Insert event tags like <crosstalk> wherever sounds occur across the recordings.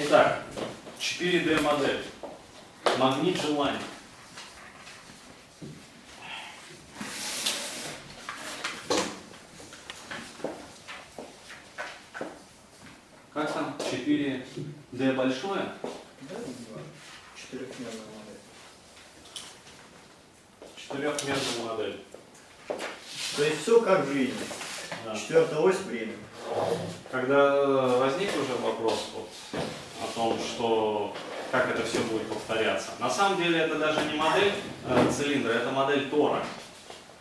Итак, 4D модель. Магнит желаний. Как там? 4D большое? Да, четырехмерная модель. Четырехмерная модель. То есть все как в жизни. Да. Четвертая ось время. Когда возник уже вопрос вот о том, что как это все будет повторяться. На самом деле это даже не модель э, цилиндра, это модель тора.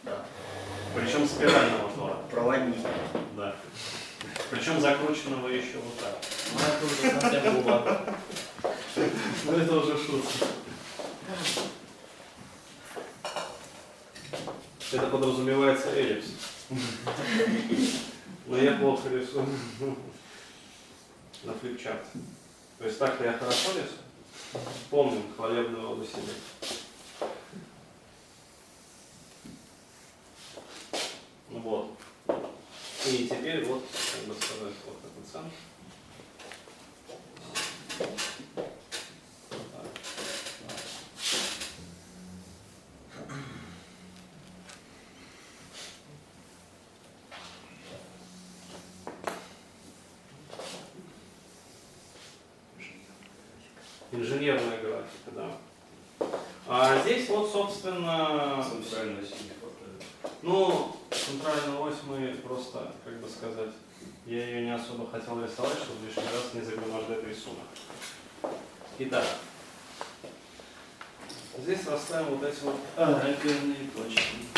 Да. Причем спирального тора. Проводник. Да. Причем закрученного еще вот так. Ну, это уже совсем глубоко. Ну это уже шутка. Это подразумевается эллипс. Но я плохо рисую. На флипчарт. То есть так-то я хорошо рисую. Помним хвалебного Василия. Вот. И теперь вот, как бы сказать, вот этот центр. Инженерная графика, да. А здесь вот, собственно, Центральная ось не хватает. ну, центральную ось мы просто, как бы сказать, я ее не особо хотел рисовать, чтобы лишний раз не загромождать рисунок. Итак, здесь расставим вот эти вот раковинные точки.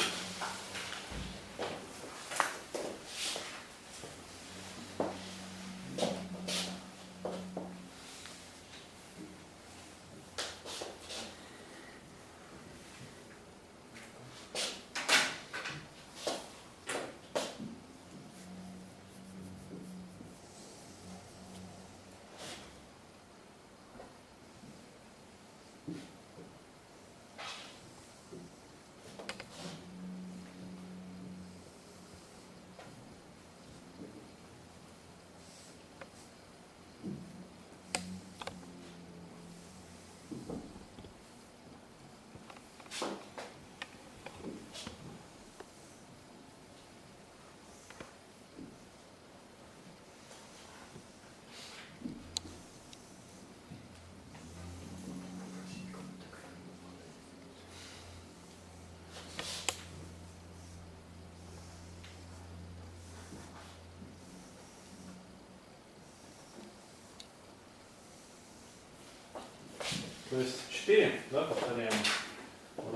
То есть 4, да, повторяем.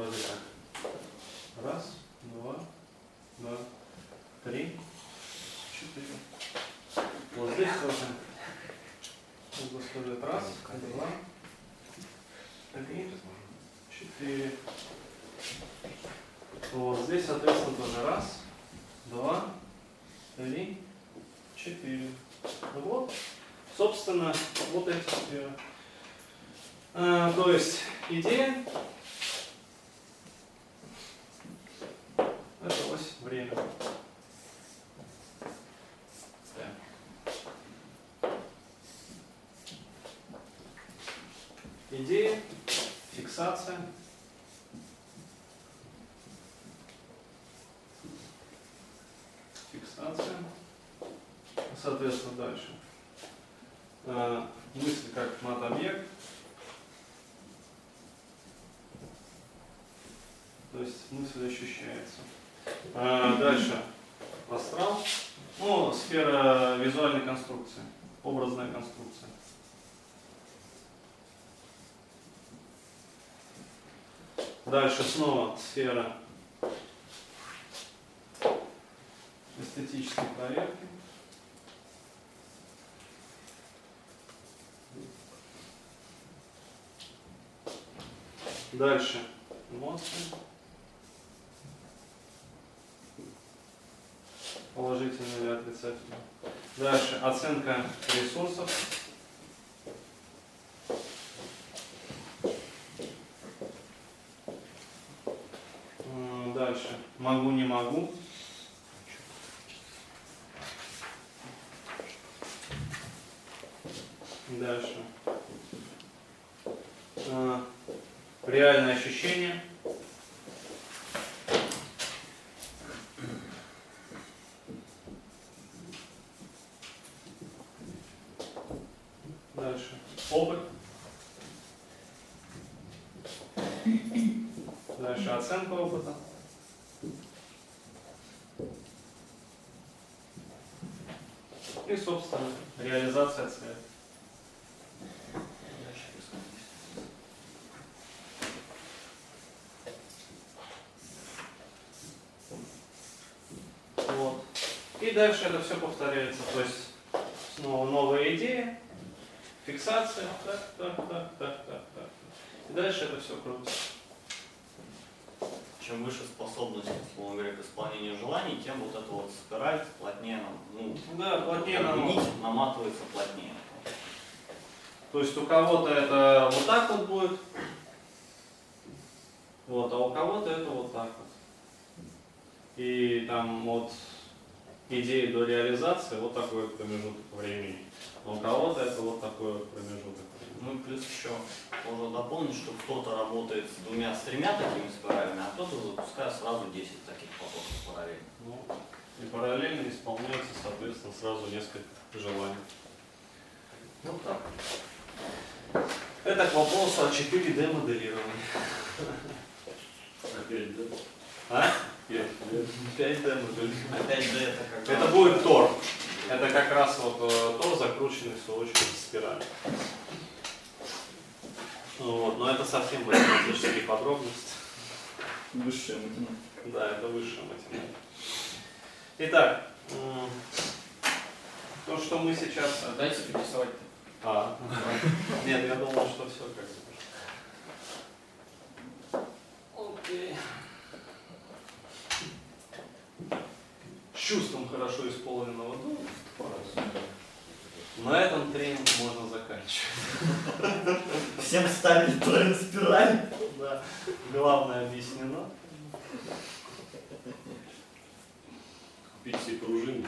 Вроде как. Раз, два, два, три, четыре. Вот здесь тоже. Сказать раз, два, три, четыре. Вот здесь, соответственно, тоже раз, два, три, четыре. Ну вот, собственно, вот эти сферы. А, то есть идея это ось время. Да. Идея, фиксация. Фиксация. Соответственно, дальше. А, мысль как мат-объект. То есть мысль ощущается. А, дальше. Астрал. Ну, сфера визуальной конструкции. Образная конструкция. Дальше снова сфера эстетической проверки. Дальше эмоции. Положительные или отрицательные. Дальше оценка ресурсов. Дальше. Могу, не могу. Дальше. Реальное ощущение. Дальше. Опыт. Дальше оценка опыта. И, собственно, реализация цели. Вот. И дальше это все повторяется. То есть снова новая идея, фиксация, так, так, так, так, так, так. И дальше это все крутится. Чем выше способность, условно говоря, к исполнению желаний, тем вот эта вот спираль плотнее, нам- ну, Да, плотнее намного. нить наматывается плотнее. То есть у кого-то это вот так вот будет, вот, а у кого-то это вот так вот. И там от идеи до реализации вот такой промежуток времени. А у кого-то это вот такой вот промежуток. Ну и плюс еще можно дополнить, что кто-то работает с двумя, с тремя такими спиралями, а кто-то запускает сразу 10 таких потоков параллельно. Ну, и параллельно исполняется, соответственно, сразу несколько желаний. Ну так. Это к вопросу о 4D моделировании. Опять, да? А? Пять, да? 5D моделирование. Опять же это будет Тор. Это как раз вот э, Тор, закрученный в свою очередь спираль. Вот, но это совсем математические подробности. высшая математика. Да, это высшая математика. Итак, то, что мы сейчас... Дайте перерисовать. А, нет, я думал, что все как бы. Чувством хорошо исполненного дома. На этом тренинг можно заканчивать. Всем ставили тройную спираль. Да. Главное объяснено. Купить себе пружины,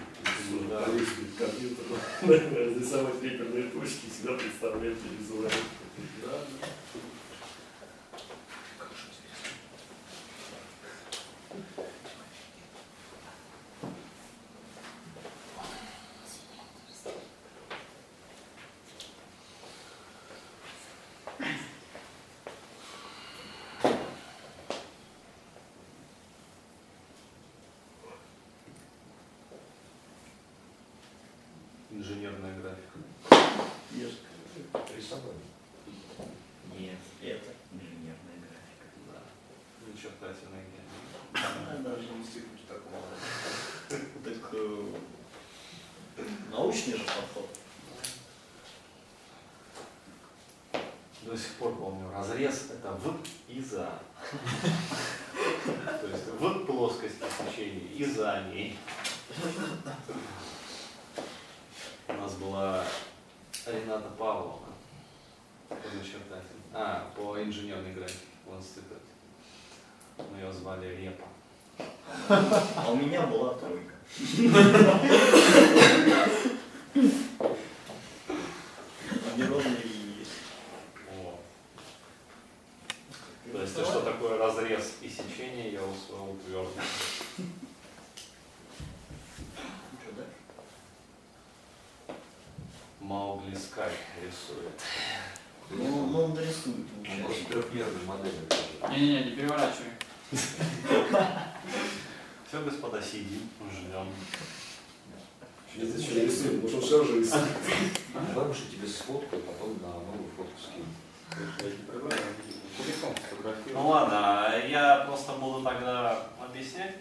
Да. повесить компьютер, <laughs> рисовать реперные точки, всегда представлять визуально. Да, Инженерная графика. Рисовать. Нет, это инженерная графика. Да. Себе гения. А, даже институт такого. Так э, научный же подход. До сих пор помню, разрез это в и за. То есть в плоскости сечения и за ней. У нас была Рената Павловна по начертателю. А, по инженерной графике в институте. Мы ее звали Репа. А у меня была тройка. Неровные. То есть, что такое разрез и сечение, я усвоил твердо. Что дальше? Скай рисует. Ну, ну, он рисует, Может, получается. трехмерной модели. Не-не-не, не переворачивай. Все, господа, сидим, ждем. Я зачем рисую? Может, он шаржи рисует. Давай лучше тебе сфоткаю, потом на новую фотку скину. Ну ладно, я просто буду тогда объяснять.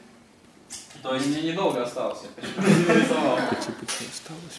То есть Мне недолго осталось, я почти не рисовал.